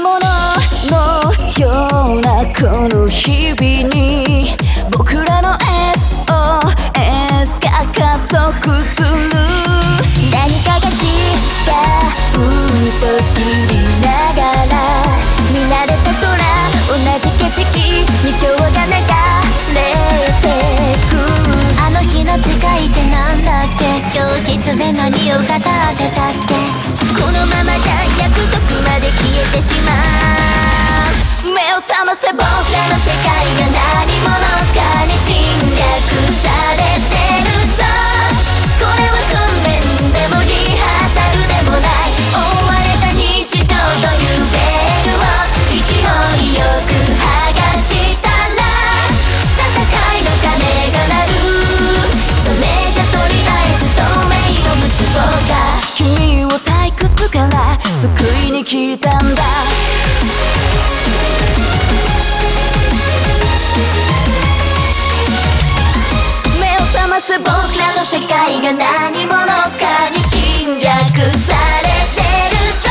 き物のようなこの日々に僕らの SOS が加速する何かが違うと知りながら見慣れた空同じ景色に今日が流れてくあの日の誓いってなんだっけ教室で何を語ってたっけ覚ませ僕らの世界が何者かに侵略されてるぞこれは訓練でもリハーサルでもない追われた日常というベルを勢いよく剥がしたら戦いの鐘が鳴るそれじゃとりあえず透明を結ぼうか君を退屈から救いに来たんだ。す僕らの世界が何者かに侵略されてると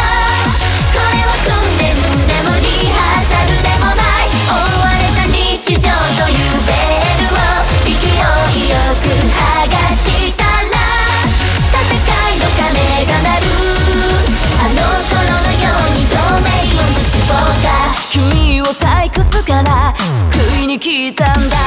これは訓練でもリハーサルでもない追われた日常というベールを勢いよく剥がしたら戦いの鐘が鳴るあの頃のように同盟を結ぼうか君を退屈から救いに来たんだ。